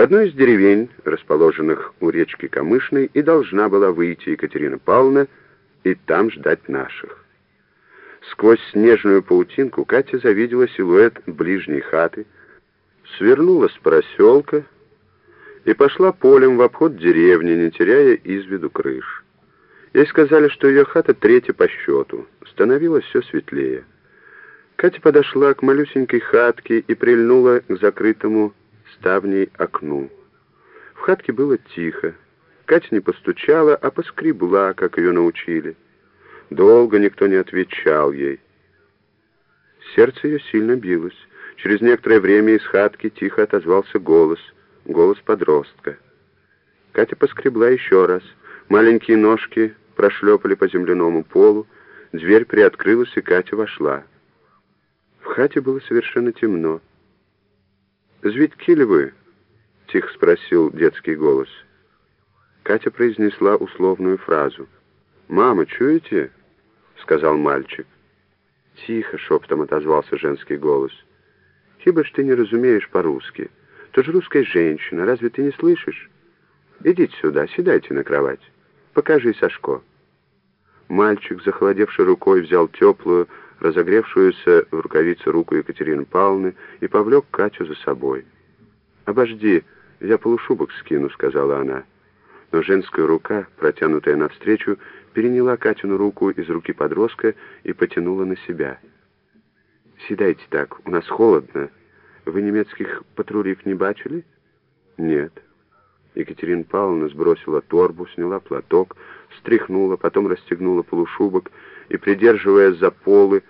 Одной из деревень, расположенных у речки Камышной, и должна была выйти Екатерина Павловна и там ждать наших. Сквозь снежную паутинку Катя завидела силуэт ближней хаты, свернула с проселка и пошла полем в обход деревни, не теряя из виду крыш. Ей сказали, что ее хата третья по счету. Становилось все светлее. Катя подошла к малюсенькой хатке и прильнула к закрытому ставней окну. В хатке было тихо. Катя не постучала, а поскребла, как ее научили. Долго никто не отвечал ей. Сердце ее сильно билось. Через некоторое время из хатки тихо отозвался голос, голос подростка. Катя поскребла еще раз. Маленькие ножки прошлепали по земляному полу, дверь приоткрылась, и Катя вошла. В хате было совершенно темно. «Звідки ли вы?» — тихо спросил детский голос. Катя произнесла условную фразу. «Мама, чуете?» — сказал мальчик. «Тихо!» — шептом отозвался женский голос. «Хиба ж ты не разумеешь по-русски? Ты же русская женщина, разве ты не слышишь? Идите сюда, сидайте на кровать. Покажи, Сашко». Мальчик, захолодевший рукой, взял теплую, разогревшуюся в рукавице руку Екатерины Павловны и повлек Катю за собой. «Обожди, я полушубок скину», — сказала она. Но женская рука, протянутая навстречу, переняла Катину руку из руки подростка и потянула на себя. «Сідайте так, у нас холодно. Вы немецких патрулей не бачили?» «Нет». Екатерина Павловна сбросила торбу, сняла платок, встряхнула, потом расстегнула полушубок и, придерживая за полы,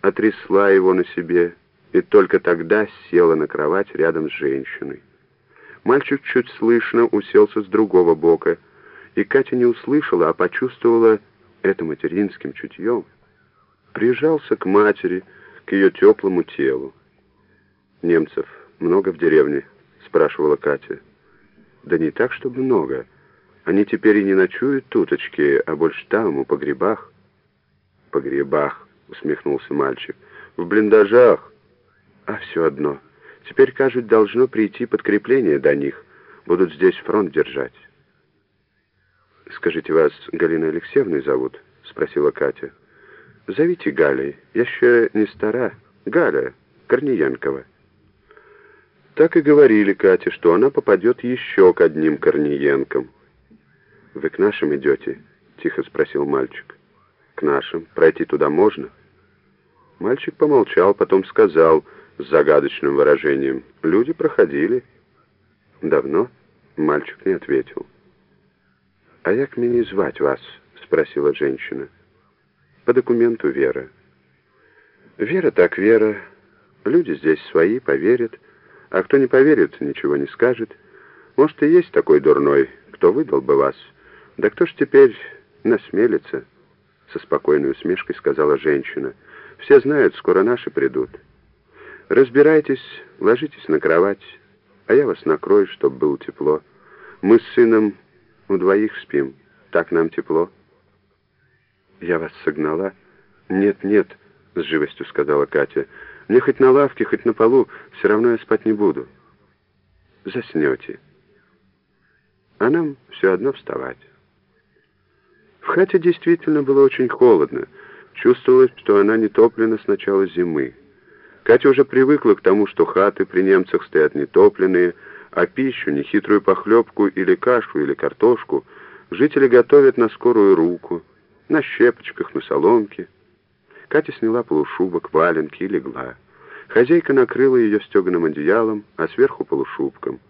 отрясла его на себе и только тогда села на кровать рядом с женщиной. Мальчик чуть слышно уселся с другого бока, и Катя не услышала, а почувствовала это материнским чутьем. Прижался к матери, к ее теплому телу. «Немцев много в деревне?» — спрашивала Катя. «Да не так, чтобы много. Они теперь и не ночуют туточки, а больше там, у погребах». «Погребах», — усмехнулся мальчик. «В блиндажах». «А все одно. Теперь, кажется, должно прийти подкрепление до них. Будут здесь фронт держать». «Скажите, вас Галина Алексеевной зовут?» — спросила Катя. «Зовите Галей. Я еще не стара. Галя Корниенкова». Так и говорили Кате, что она попадет еще к одним Корниенкам. «Вы к нашим идете?» — тихо спросил мальчик. «К нашим. Пройти туда можно?» Мальчик помолчал, потом сказал с загадочным выражением. «Люди проходили». «Давно?» — мальчик не ответил. «А як мне звать вас?» — спросила женщина. «По документу Вера». «Вера так Вера. Люди здесь свои, поверят. А кто не поверит, ничего не скажет. Может, и есть такой дурной, кто выдал бы вас. Да кто ж теперь насмелится?» Со спокойной усмешкой сказала женщина. «Все знают, скоро наши придут. Разбирайтесь, ложитесь на кровать, а я вас накрою, чтобы было тепло. Мы с сыном у двоих спим. Так нам тепло. Я вас согнала? Нет, нет, с живостью сказала Катя. Мне хоть на лавке, хоть на полу, все равно я спать не буду. Заснете. А нам все одно вставать. В хате действительно было очень холодно. Чувствовалось, что она не топлена с начала зимы. Катя уже привыкла к тому, что хаты при немцах стоят нетопленные, а пищу, нехитрую похлебку или кашу, или картошку жители готовят на скорую руку, на щепочках, на соломке. Катя сняла полушубок, валенки и легла. Хозяйка накрыла ее стеганым одеялом, а сверху полушубком.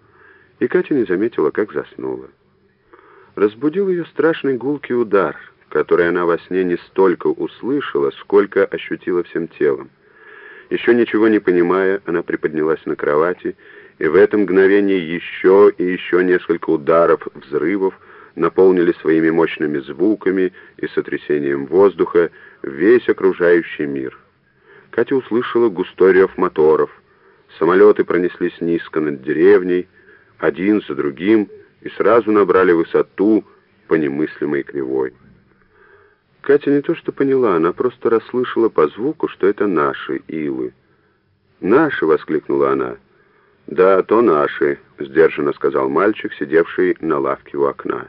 И Катя не заметила, как заснула. Разбудил ее страшный гулкий удар, который она во сне не столько услышала, сколько ощутила всем телом. Еще ничего не понимая, она приподнялась на кровати и в это мгновение еще и еще несколько ударов, взрывов наполнили своими мощными звуками и сотрясением воздуха весь окружающий мир. Катя услышала густой рев моторов. Самолеты пронеслись низко над деревней, один за другим, и сразу набрали высоту по немыслимой кривой. Катя не то что поняла, она просто расслышала по звуку, что это наши илы. «Наши!» — воскликнула она. «Да, то наши», — сдержанно сказал мальчик, сидевший на лавке у окна.